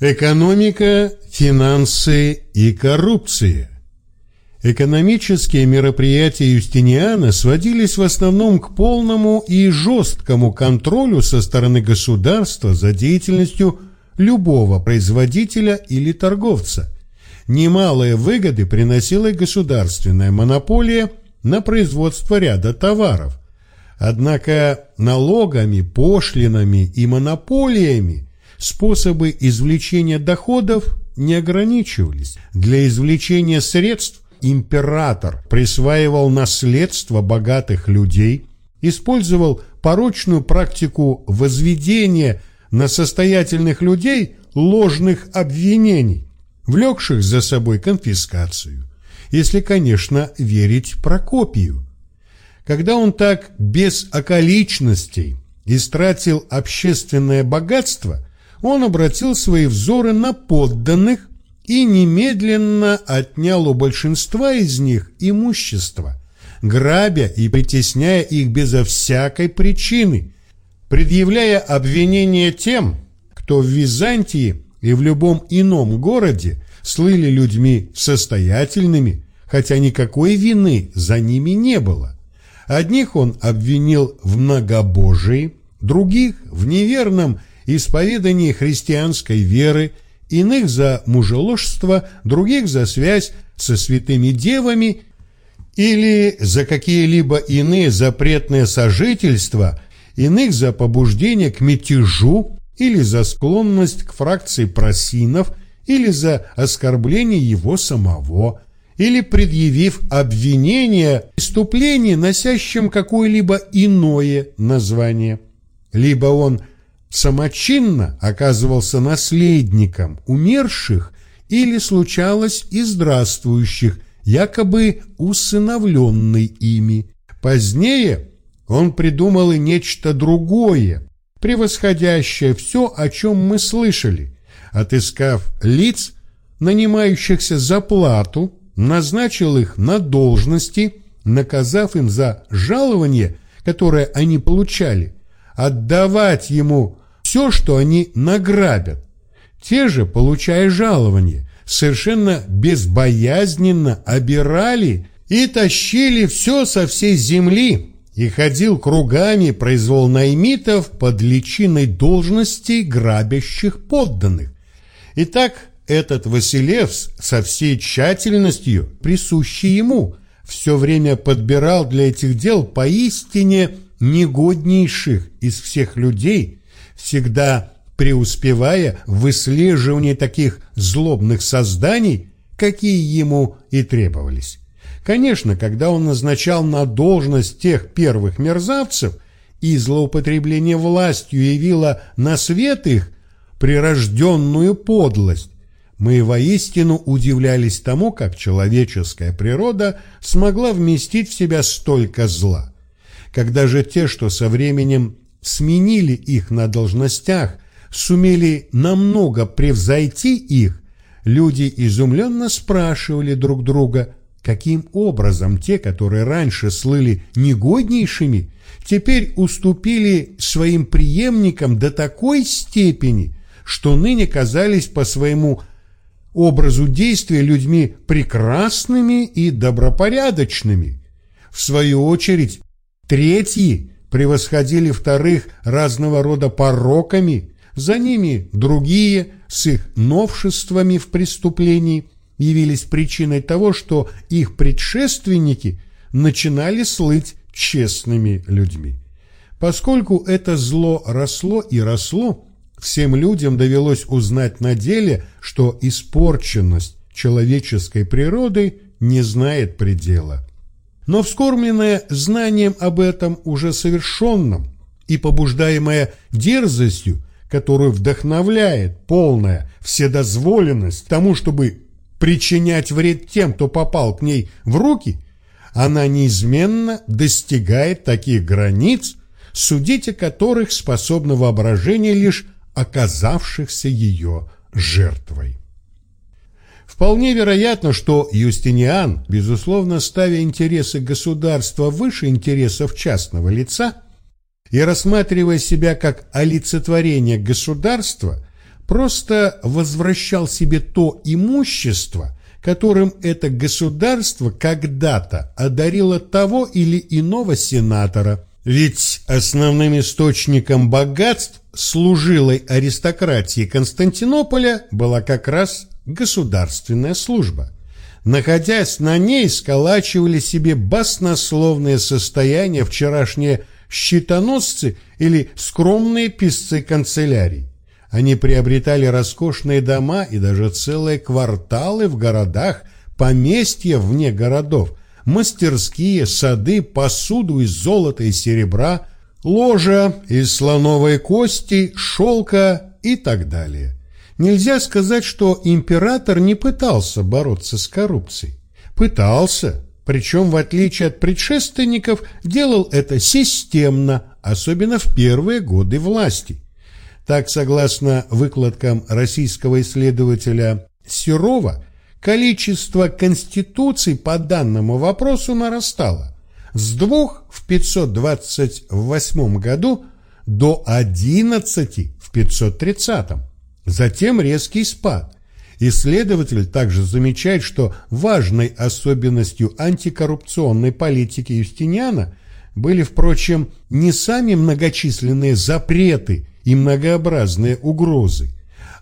Экономика, финансы и коррупция. Экономические мероприятия Юстиниана сводились в основном к полному и жесткому контролю со стороны государства за деятельностью любого производителя или торговца. Немалые выгоды приносила и государственная монополия на производство ряда товаров. Однако налогами, пошлинами и монополиями способы извлечения доходов не ограничивались. Для извлечения средств император присваивал наследство богатых людей, использовал порочную практику возведения на состоятельных людей ложных обвинений, влекших за собой конфискацию, если, конечно, верить Прокопию. Когда он так без околичностей истратил общественное богатство – он обратил свои взоры на подданных и немедленно отнял у большинства из них имущество, грабя и притесняя их безо всякой причины, предъявляя обвинения тем, кто в Византии и в любом ином городе слыли людьми состоятельными, хотя никакой вины за ними не было. Одних он обвинил в многобожии, других – в неверном исповедании христианской веры, иных за мужеложство, других за связь со святыми девами или за какие-либо иные запретные сожительства, иных за побуждение к мятежу или за склонность к фракции просинов или за оскорбление его самого, или предъявив обвинение преступлении, носящем какое-либо иное название. Либо он – самочинно оказывался наследником умерших или случалось и здравствующих, якобы усыновленный ими. Позднее он придумал и нечто другое, превосходящее все, о чем мы слышали, отыскав лиц, нанимающихся за плату, назначил их на должности, наказав им за жалование, которое они получали, отдавать ему все, что они награбят. Те же, получая жалование, совершенно безбоязненно обирали и тащили все со всей земли, и ходил кругами произвол наймитов под личиной должностей грабящих подданных. Итак, этот Василевс со всей тщательностью, присущей ему, все время подбирал для этих дел поистине негоднейших из всех людей – всегда преуспевая в выслеживании таких злобных созданий, какие ему и требовались. Конечно, когда он назначал на должность тех первых мерзавцев, и злоупотребление властью явило на свет их прирожденную подлость, мы воистину удивлялись тому, как человеческая природа смогла вместить в себя столько зла. Когда же те, что со временем сменили их на должностях, сумели намного превзойти их, люди изумленно спрашивали друг друга, каким образом те, которые раньше слыли негоднейшими, теперь уступили своим преемникам до такой степени, что ныне казались по своему образу действия людьми прекрасными и добропорядочными. В свою очередь, третьи превосходили вторых разного рода пороками, за ними другие с их новшествами в преступлении явились причиной того, что их предшественники начинали слыть честными людьми. Поскольку это зло росло и росло, всем людям довелось узнать на деле, что испорченность человеческой природы не знает предела но вскормленная знанием об этом уже совершенном и побуждаемая дерзостью, которую вдохновляет полная вседозволенность тому, чтобы причинять вред тем, кто попал к ней в руки, она неизменно достигает таких границ, судить о которых способно воображение лишь оказавшихся ее жертвой. Вполне вероятно, что Юстиниан, безусловно ставя интересы государства выше интересов частного лица и рассматривая себя как олицетворение государства, просто возвращал себе то имущество, которым это государство когда-то одарило того или иного сенатора. Ведь основным источником богатств служилой аристократии Константинополя была как раз государственная служба. Находясь на ней, сколачивали себе баснословное состояние вчерашние щитоносцы или скромные писцы канцелярий. Они приобретали роскошные дома и даже целые кварталы в городах, поместья вне городов, мастерские, сады, посуду из золота и серебра, ложа из слоновой кости, шелка и так далее. Нельзя сказать, что император не пытался бороться с коррупцией. Пытался, причем, в отличие от предшественников, делал это системно, особенно в первые годы власти. Так, согласно выкладкам российского исследователя Серова, количество конституций по данному вопросу нарастало с двух в 528 году до 11 в 530. Затем резкий спад. Исследователь также замечает, что важной особенностью антикоррупционной политики Юстиниана были, впрочем, не сами многочисленные запреты и многообразные угрозы,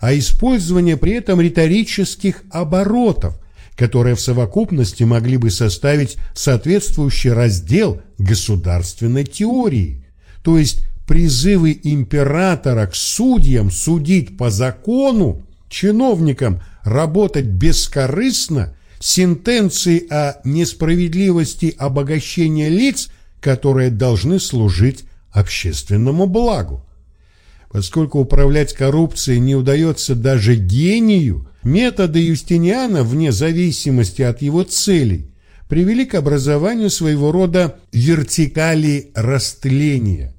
а использование при этом риторических оборотов, которые в совокупности могли бы составить соответствующий раздел государственной теории, то есть призывы императора к судьям судить по закону, чиновникам работать бескорыстно, сентенции о несправедливости обогащения лиц, которые должны служить общественному благу. Поскольку управлять коррупцией не удается даже гению, методы Юстиниана, вне зависимости от его целей, привели к образованию своего рода вертикали растления.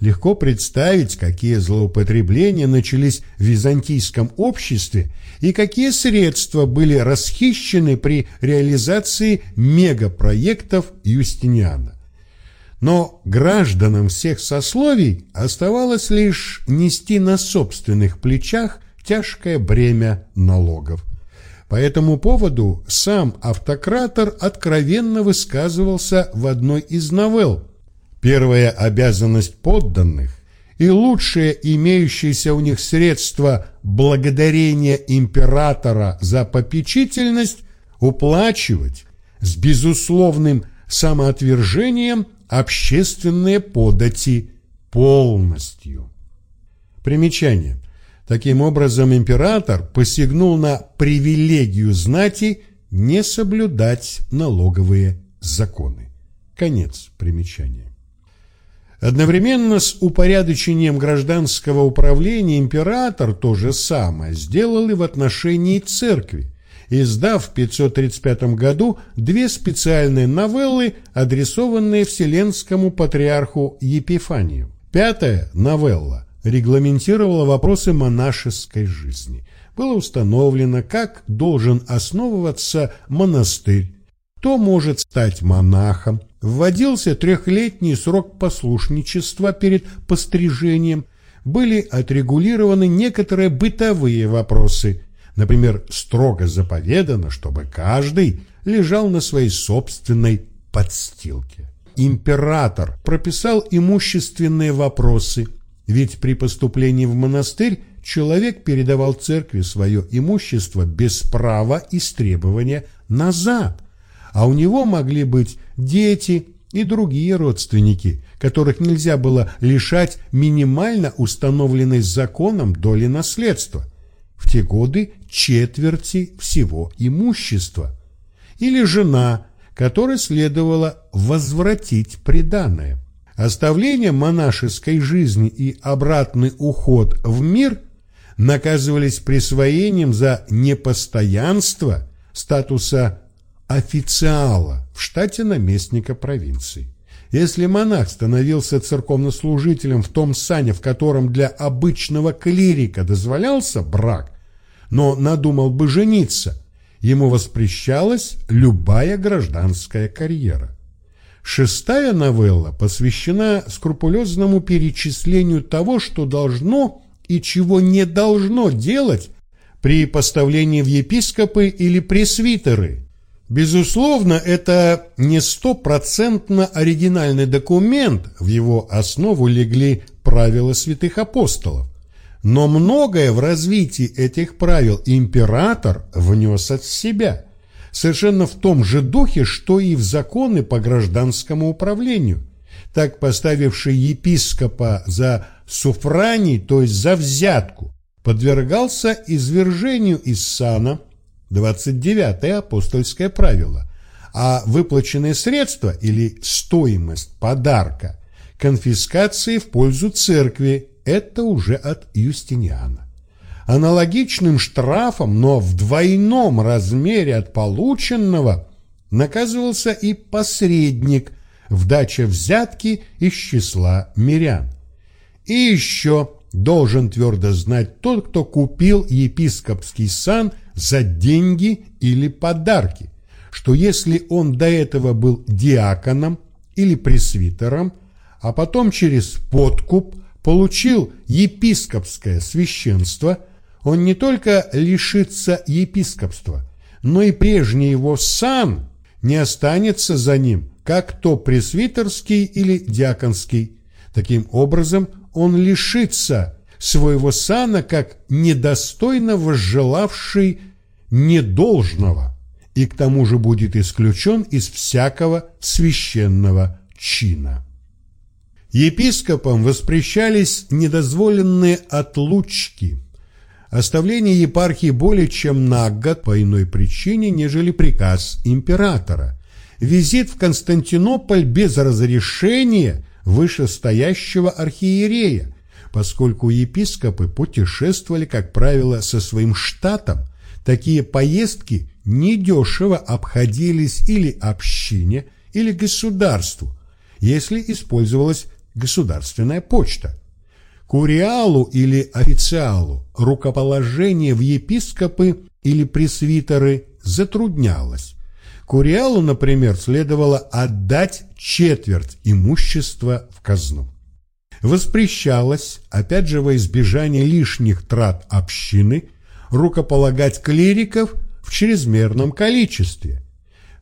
Легко представить, какие злоупотребления начались в византийском обществе и какие средства были расхищены при реализации мегапроектов Юстиниана. Но гражданам всех сословий оставалось лишь нести на собственных плечах тяжкое бремя налогов. По этому поводу сам автократор откровенно высказывался в одной из новелл. Первая обязанность подданных и лучшее имеющееся у них средство благодарения императора за попечительность уплачивать с безусловным самоотвержением общественные подати полностью. Примечание. Таким образом, император посягнул на привилегию знати не соблюдать налоговые законы. Конец примечания. Одновременно с упорядочением гражданского управления император то же самое сделал и в отношении церкви, издав в 535 году две специальные новеллы, адресованные Вселенскому патриарху Епифанию. Пятая новелла регламентировала вопросы монашеской жизни. Было установлено, как должен основываться монастырь, кто может стать монахом, вводился трехлетний срок послушничества перед пострижением, были отрегулированы некоторые бытовые вопросы, Например, строго заповедано, чтобы каждый лежал на своей собственной подстилке. Император прописал имущественные вопросы, ведь при поступлении в монастырь человек передавал церкви свое имущество без права истребования назад, а у него могли быть дети и другие родственники, которых нельзя было лишать минимально установленной законом доли наследства – в те годы четверти всего имущества, или жена, которой следовало возвратить приданное. Оставление монашеской жизни и обратный уход в мир наказывались присвоением за непостоянство статуса официала в штате наместника провинции. Если монах становился церковнослужителем в том сане, в котором для обычного клирика дозволялся брак, но надумал бы жениться, ему воспрещалась любая гражданская карьера. Шестая новелла посвящена скрупулезному перечислению того, что должно и чего не должно делать при поставлении в епископы или пресвитеры. Безусловно, это не стопроцентно оригинальный документ, в его основу легли правила святых апостолов. Но многое в развитии этих правил император внес от себя, совершенно в том же духе, что и в законы по гражданскому управлению, так поставивший епископа за суфраний, то есть за взятку, подвергался извержению из сана, 29 апостольское правило, а выплаченные средства или стоимость подарка конфискации в пользу церкви – это уже от Юстиниана. Аналогичным штрафом, но в двойном размере от полученного, наказывался и посредник в даче взятки из числа мирян. И еще должен твердо знать тот, кто купил епископский сан за деньги или подарки, что если он до этого был диаконом или пресвитером, а потом через подкуп получил епископское священство, он не только лишится епископства, но и прежний его сан не останется за ним, как то пресвитерский или диаконский. Таким образом, он лишится своего сана как недостойно возжелавший недолжного и к тому же будет исключен из всякого священного чина. Епископам воспрещались недозволенные отлучки, оставление епархии более чем на год по иной причине, нежели приказ императора, визит в Константинополь без разрешения вышестоящего архиерея, поскольку епископы путешествовали, как правило, со своим штатом, такие поездки недешево обходились или общине, или государству, если использовалась государственная почта. Куриалу или официалу рукоположение в епископы или пресвитеры затруднялось. Куриалу, например, следовало отдать четверть имущества в казну. Воспрещалось, опять же во избежание лишних трат общины, рукополагать клириков в чрезмерном количестве.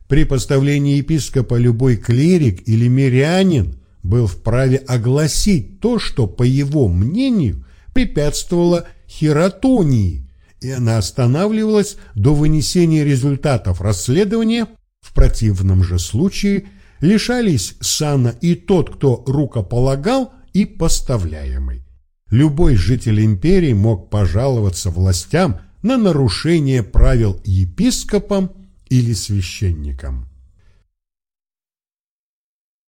При поставлении епископа любой клирик или мирянин был вправе огласить то, что, по его мнению, препятствовало хиротонии, и она останавливалась до вынесения результатов расследования в противном же случае лишались сана и тот, кто рукополагал, и поставляемый. Любой житель империи мог пожаловаться властям на нарушение правил епископам или священникам.